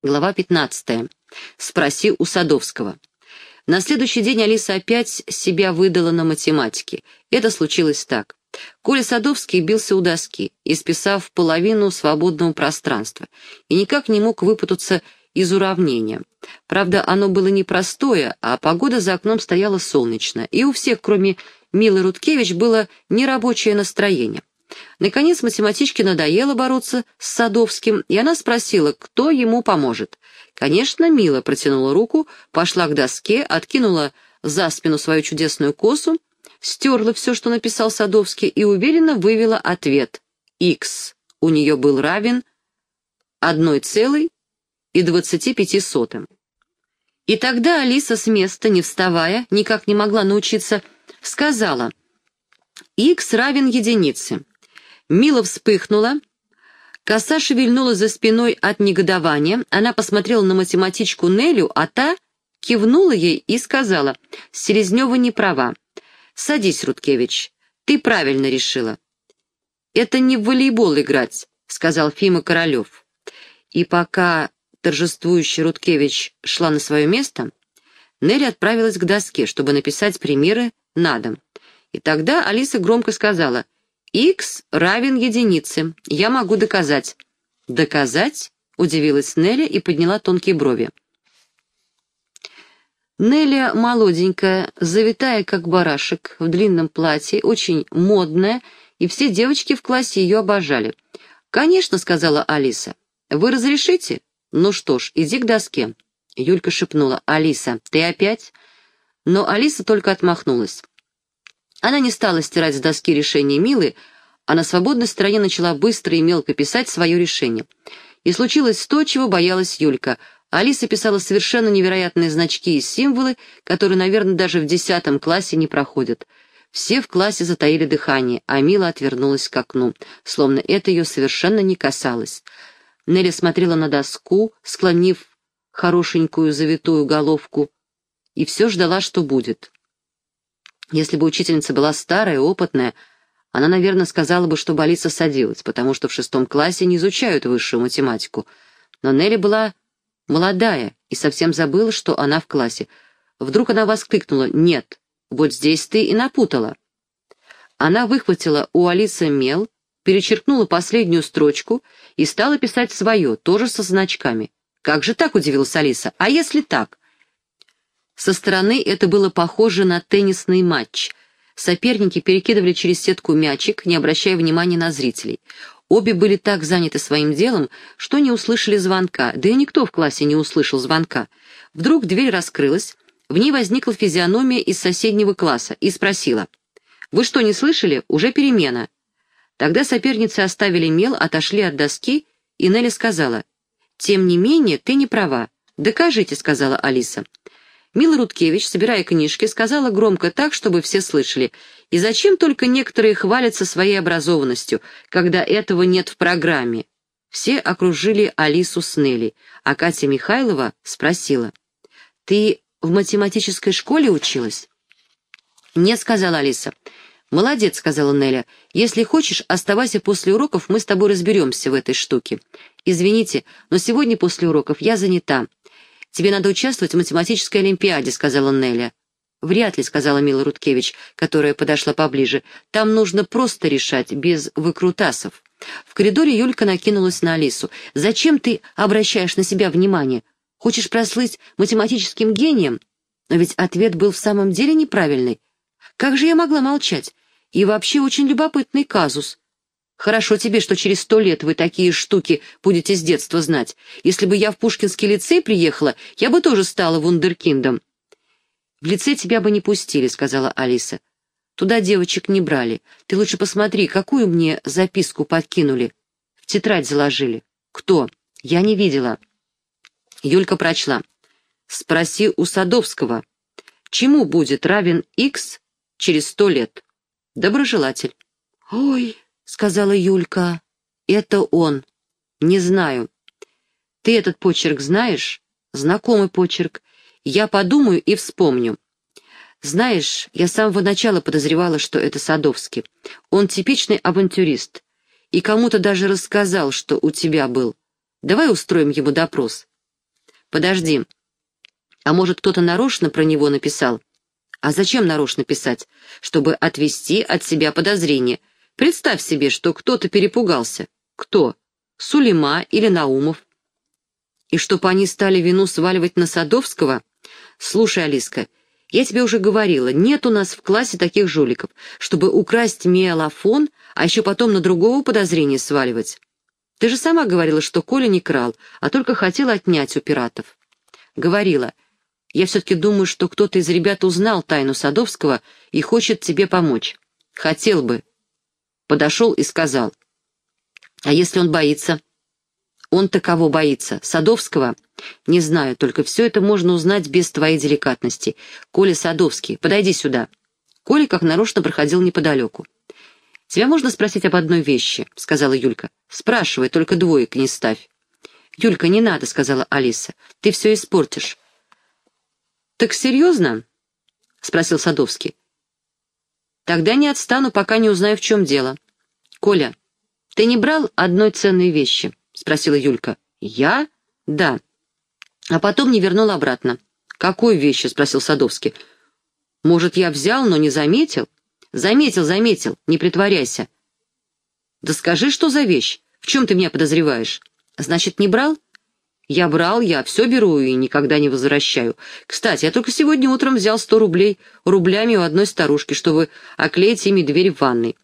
Глава 15. Спроси у Садовского. На следующий день Алиса опять себя выдала на математике. Это случилось так. Коля Садовский бился у доски, исписав половину свободного пространства, и никак не мог выпутаться из уравнения. Правда, оно было непростое, а погода за окном стояла солнечно, и у всех, кроме Милы Рудкевич, было нерабочее настроение. Наконец математичке надоело бороться с Садовским, и она спросила, кто ему поможет. Конечно, Мила протянула руку, пошла к доске, откинула за спину свою чудесную косу, стерла все, что написал Садовский, и уверенно вывела ответ. X у нее был равен одной целой и тогда Алиса с места, не вставая, никак не могла научиться, сказала «Х равен единице». Мила вспыхнула, коса шевельнула за спиной от негодования, она посмотрела на математичку Нелю, а та кивнула ей и сказала «Селезнева не права. Садись, Рудкевич, ты правильно решила». «Это не в волейбол играть», — сказал Фима Королев. И пока торжествующий Рудкевич шла на свое место, Нелли отправилась к доске, чтобы написать примеры на дом. И тогда Алиса громко сказала «Х равен единице. Я могу доказать». «Доказать?» — удивилась Нелли и подняла тонкие брови. Нелли молоденькая, завитая как барашек, в длинном платье, очень модная, и все девочки в классе ее обожали. «Конечно», — сказала Алиса. «Вы разрешите?» «Ну что ж, иди к доске». Юлька шепнула. «Алиса, ты опять?» Но Алиса только отмахнулась. Она не стала стирать с доски решение Милы, а на свободной стороне начала быстро и мелко писать свое решение. И случилось то, чего боялась Юлька. Алиса писала совершенно невероятные значки и символы, которые, наверное, даже в десятом классе не проходят. Все в классе затаили дыхание, а Мила отвернулась к окну, словно это ее совершенно не касалось. Нелли смотрела на доску, склонив хорошенькую завитую головку, и все ждала, что будет. Если бы учительница была старая, опытная, она, наверное, сказала бы, чтобы Алиса садилась, потому что в шестом классе не изучают высшую математику. Но Нелли была молодая и совсем забыла, что она в классе. Вдруг она воскликнула «Нет, вот здесь ты и напутала». Она выхватила у Алисы мел, перечеркнула последнюю строчку и стала писать свое, тоже со значками. «Как же так?» — удивилась Алиса. «А если так?» Со стороны это было похоже на теннисный матч. Соперники перекидывали через сетку мячик, не обращая внимания на зрителей. Обе были так заняты своим делом, что не услышали звонка, да и никто в классе не услышал звонка. Вдруг дверь раскрылась, в ней возникла физиономия из соседнего класса и спросила. «Вы что, не слышали? Уже перемена». Тогда соперницы оставили мел, отошли от доски, и Нелли сказала, «Тем не менее, ты не права. Докажите», — сказала Алиса. Мила Рудкевич, собирая книжки, сказала громко так, чтобы все слышали, «И зачем только некоторые хвалятся своей образованностью, когда этого нет в программе?» Все окружили Алису с Нелли, а Катя Михайлова спросила, «Ты в математической школе училась?» «Нет», — сказала Алиса. «Молодец», — сказала Неля. «Если хочешь, оставайся после уроков, мы с тобой разберемся в этой штуке. Извините, но сегодня после уроков я занята. Тебе надо участвовать в математической олимпиаде», — сказала Неля. «Вряд ли», — сказала Мила Рудкевич, которая подошла поближе. «Там нужно просто решать, без выкрутасов». В коридоре Юлька накинулась на Алису. «Зачем ты обращаешь на себя внимание? Хочешь прослыть математическим гением?» Но ведь ответ был в самом деле неправильный. Как же я могла молчать? И вообще очень любопытный казус. Хорошо тебе, что через сто лет вы такие штуки будете с детства знать. Если бы я в Пушкинский лицей приехала, я бы тоже стала вундеркиндом». «В лицей тебя бы не пустили», — сказала Алиса. «Туда девочек не брали. Ты лучше посмотри, какую мне записку подкинули. В тетрадь заложили. Кто? Я не видела». Юлька прочла. «Спроси у Садовского, чему будет равен Х через сто лет. Доброжелатель. «Ой», — сказала Юлька, — «это он. Не знаю. Ты этот почерк знаешь? Знакомый почерк. Я подумаю и вспомню. Знаешь, я с самого начала подозревала, что это Садовский. Он типичный авантюрист. И кому-то даже рассказал, что у тебя был. Давай устроим ему допрос. Подожди. А может, кто-то нарочно про него написал? А зачем нарочно писать? Чтобы отвести от себя подозрение. Представь себе, что кто-то перепугался. Кто? Сулейма или Наумов? И чтобы они стали вину сваливать на Садовского? Слушай, Алиска, я тебе уже говорила, нет у нас в классе таких жуликов, чтобы украсть миолафон, а еще потом на другого подозрение сваливать. Ты же сама говорила, что Коля не крал, а только хотел отнять у пиратов. Говорила. Я все-таки думаю, что кто-то из ребят узнал тайну Садовского и хочет тебе помочь. Хотел бы. Подошел и сказал. А если он боится? Он-то кого боится? Садовского? Не знаю, только все это можно узнать без твоей деликатности. Коля Садовский, подойди сюда. Коля как нарочно проходил неподалеку. «Тебя можно спросить об одной вещи», — сказала Юлька. «Спрашивай, только двоек не ставь». «Юлька, не надо», — сказала Алиса. «Ты все испортишь». «Так серьезно?» — спросил Садовский. «Тогда не отстану, пока не узнаю, в чем дело». «Коля, ты не брал одной ценной вещи?» — спросила Юлька. «Я? Да». А потом не вернул обратно. «Какой вещи?» — спросил Садовский. «Может, я взял, но не заметил?» «Заметил, заметил, не притворяйся». «Да скажи, что за вещь? В чем ты меня подозреваешь?» «Значит, не брал?» «Я брал, я все беру и никогда не возвращаю. Кстати, я только сегодня утром взял сто рублей рублями у одной старушки, чтобы оклеить ими дверь в ванной».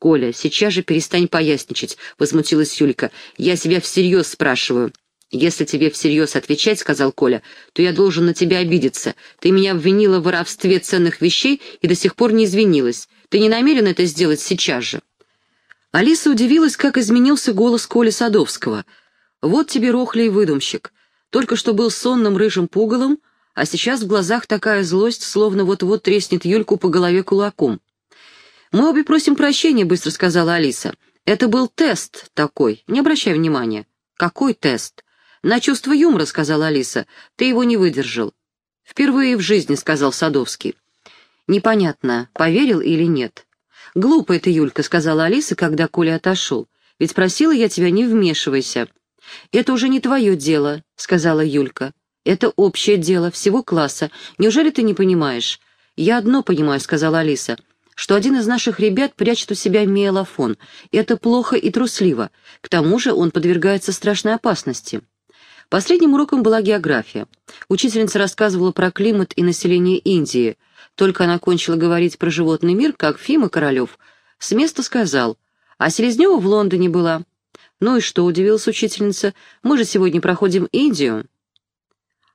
«Коля, сейчас же перестань поясничать», — возмутилась Юлька. «Я себя всерьез спрашиваю». «Если тебе всерьез отвечать, — сказал Коля, — то я должен на тебя обидеться. Ты меня обвинила в воровстве ценных вещей и до сих пор не извинилась. Ты не намерен это сделать сейчас же?» Алиса удивилась, как изменился голос Коли Садовского. «Вот тебе рохлей выдумщик. Только что был сонным рыжим пугалом, а сейчас в глазах такая злость, словно вот-вот треснет Юльку по голове кулаком». «Мы обе просим прощения», — быстро сказала Алиса. «Это был тест такой, не обращай внимания». «Какой тест?» «На чувство юмора», — сказала Алиса. «Ты его не выдержал». «Впервые в жизни», — сказал Садовский. «Непонятно, поверил или нет». «Глупая ты, Юлька», — сказала Алиса, когда Коля отошел. «Ведь просила я тебя, не вмешивайся». «Это уже не твое дело», — сказала Юлька. «Это общее дело, всего класса. Неужели ты не понимаешь?» «Я одно понимаю», — сказала Алиса что один из наших ребят прячет у себя миелофон. Это плохо и трусливо. К тому же он подвергается страшной опасности. Последним уроком была география. Учительница рассказывала про климат и население Индии. Только она кончила говорить про животный мир, как Фима Королев с места сказал, а Селезнева в Лондоне была. «Ну и что?» — удивилась учительница. «Мы же сегодня проходим Индию».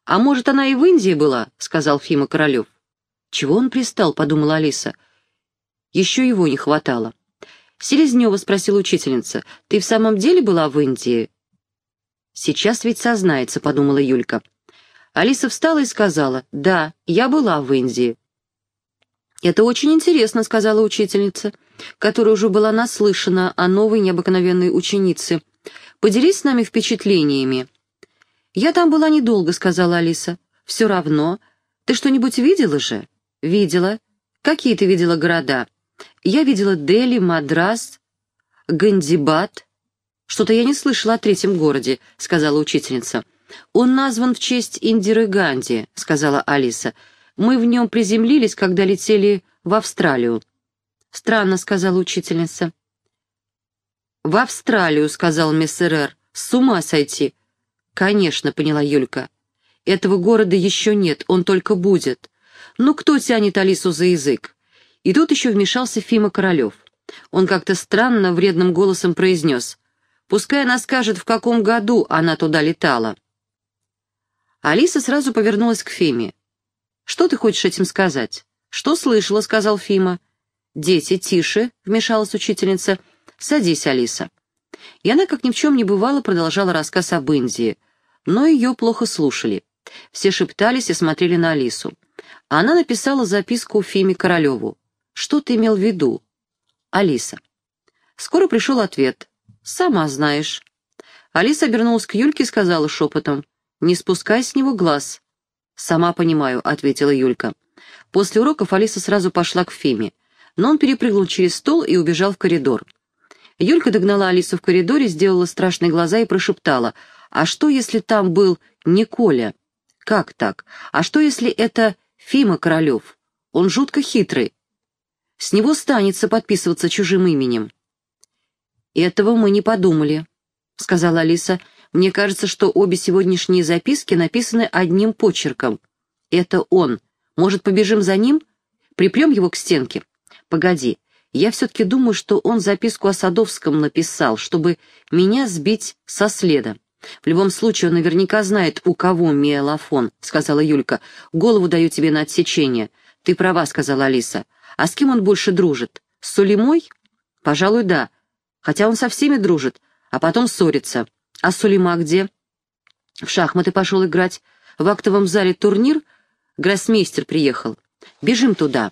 «А может, она и в Индии была?» — сказал Фима Королев. «Чего он пристал?» — подумала Алиса. «Еще его не хватало». «Селезнева», — спросила учительница, — «ты в самом деле была в Индии?» «Сейчас ведь сознается», — подумала Юлька. Алиса встала и сказала, «Да, я была в Индии». «Это очень интересно», — сказала учительница, которая уже была наслышана о новой необыкновенной ученице. «Поделись с нами впечатлениями». «Я там была недолго», — сказала Алиса. «Все равно. Ты что-нибудь видела же?» «Видела. Какие ты видела города?» «Я видела Дели, Мадрас, Гандибат, «Что-то я не слышала о третьем городе», — сказала учительница. «Он назван в честь Индиры Ганди», — сказала Алиса. «Мы в нем приземлились, когда летели в Австралию». «Странно», — сказала учительница. «В Австралию», — сказал миссер «С ума сойти». «Конечно», — поняла Юлька. «Этого города еще нет, он только будет. Ну, кто тянет Алису за язык?» И тут еще вмешался Фима Королев. Он как-то странно, вредным голосом произнес — Пускай она скажет, в каком году она туда летала. Алиса сразу повернулась к Фиме. «Что ты хочешь этим сказать?» «Что слышала?» — сказал Фима. «Дети, тише!» — вмешалась учительница. «Садись, Алиса». И она, как ни в чем не бывало, продолжала рассказ об Индии. Но ее плохо слушали. Все шептались и смотрели на Алису. Она написала записку Фиме Королеву. «Что ты имел в виду?» «Алиса». Скоро пришел ответ. «Сама знаешь». Алиса обернулась к Юльке и сказала шепотом, «Не спускай с него глаз». «Сама понимаю», — ответила Юлька. После уроков Алиса сразу пошла к Фиме, но он перепрыгнул через стол и убежал в коридор. Юлька догнала Алису в коридоре, сделала страшные глаза и прошептала, «А что, если там был не Коля?» Как так? А что, если это Фима Королев? Он жутко хитрый. С него станется подписываться чужим именем. «Этого мы не подумали», — сказала Алиса. «Мне кажется, что обе сегодняшние записки написаны одним почерком. Это он. Может, побежим за ним? Припрем его к стенке? Погоди, я все-таки думаю, что он записку о Садовском написал, чтобы меня сбить со следа. В любом случае, он наверняка знает, у кого миелофон», — сказала Юлька. «Голову даю тебе на отсечение». «Ты права», — сказала Алиса. «А с кем он больше дружит? С Сулимой?» «Пожалуй, да. Хотя он со всеми дружит, а потом ссорится. А Сулима где?» «В шахматы пошел играть. В актовом зале турнир. Гроссмейстер приехал. Бежим туда».